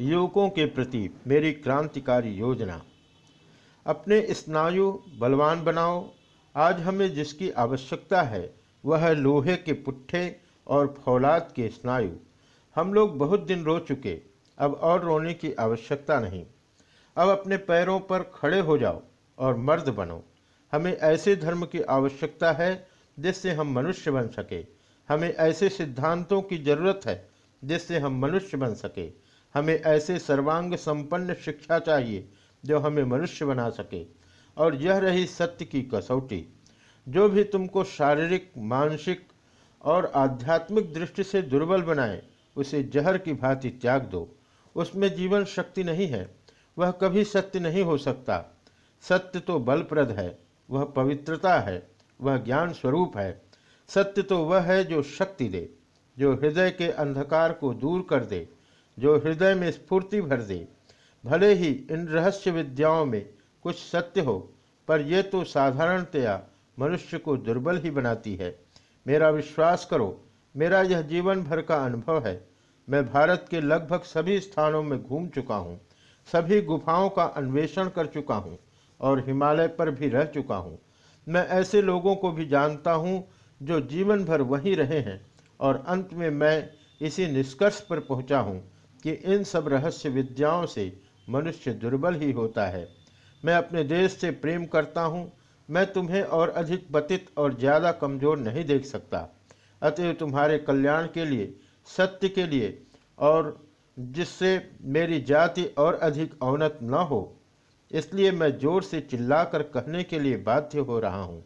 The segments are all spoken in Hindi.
युवकों के प्रति मेरी क्रांतिकारी योजना। अपने स्नायु बलवान बनाओ। आज हमें जिसकी आवश्यकता है, वह है लोहे के पुट्ठे और फौलाद के स्नायु। हम लोग बहुत दिन रो चुके, अब और रोने की आवश्यकता नहीं। अब अपने पैरों पर खड़े हो जाओ और मर्द बनो। हमें ऐसे धर्म की आवश्यकता है, जिससे हम मनुष्य बन सके। हमें ऐसे सिद्धांतों की ज़रूरत है, जिससे हम मनुष्य बन सके। हमें ऐसे सर्वांग संपन्न शिक्षा चाहिए, जो हमें मनुष्य बना सके। और यह रही सत्य की कसौटी। जो भी तुमको शारीरिक, मानसिक और आध्यात्मिक दृष्टि से दुर्बल बनाए, उसे जहर की भांति त्याग दो। उसमें जीवन शक्ति नहीं है, वह कभी सत्य नहीं हो सकता। सत्य तो बलप्रद है, वह पवित्रता है, वह ज्ञान स्वरूप है। सत्य तो वह है जो शक्ति दे, जो हृदय के अंधकार को दूर कर दे। जो हृदय में स्फूर्ति भर दे। भले ही इन रहस्य विद्याओं में कुछ सत्य हो, पर यह तो साधारणतया मनुष्य को दुर्बल ही बनाती है। मेरा विश्वास करो, मेरा यह जीवन भर का अनुभव है। मैं भारत के लगभग सभी स्थानों में घूम चुका हूँ, सभी गुफाओं का अन्वेषण कर चुका हूँ और हिमालय पर भी रह चुका हूँ। मैं ऐसे लोगों को भी जानता हूँ जो जीवन भर वहीं रहे हैं और अंत में मैं इसी निष्कर्ष पर पहुँचा हूँ। कि इन सब रहस्य विद्याओं से मनुष्य दुर्बल ही होता है। मैं अपने देश से प्रेम करता हूँ। मैं तुम्हें और अधिक पतित और ज़्यादा कमज़ोर नहीं देख सकता। अतएव तुम्हारे कल्याण के लिए सत्य के लिए और जिससे मेरी जाति और अधिक अवनत न हो इसलिए मैं ज़ोर से चिल्लाकर कहने के लिए बाध्य हो रहा हूँ।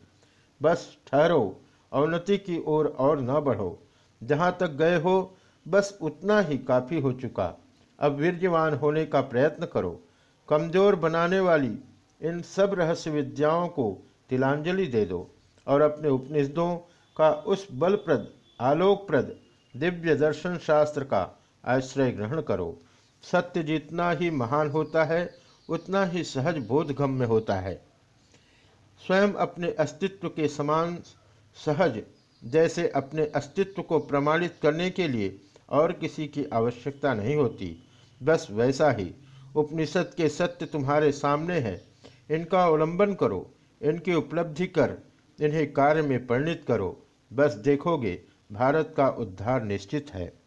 बस ठहरो अवनति की ओर और, और न बढ़ो। जहाँ तक गए हो बस उतना ही काफ़ी हो चुका। अब वीर्यवान होने का प्रयत्न करो। कमज़ोर बनाने वाली इन सब रहस्य विद्याओं को तिलांजलि दे दो और अपने उपनिषदों का उस बलप्रद, आलोकप्रद, दिव्य दर्शन शास्त्र का आश्रय ग्रहण करो। सत्य जितना ही महान होता है, उतना ही सहज बोधगम्य होता है। स्वयं अपने अस्तित्व के समान सहज, जैसे अपने अस्तित्व को प्रमाणित करने के लिए और किसी की आवश्यकता नहीं होती। बस वैसा ही। उपनिषद के सत्य तुम्हारे सामने हैं। इनका अवलंबन करो। इनकी उपलब्धि कर। इन्हें कार्य में परिणित करो। बस देखोगे, भारत का उद्धार निश्चित है।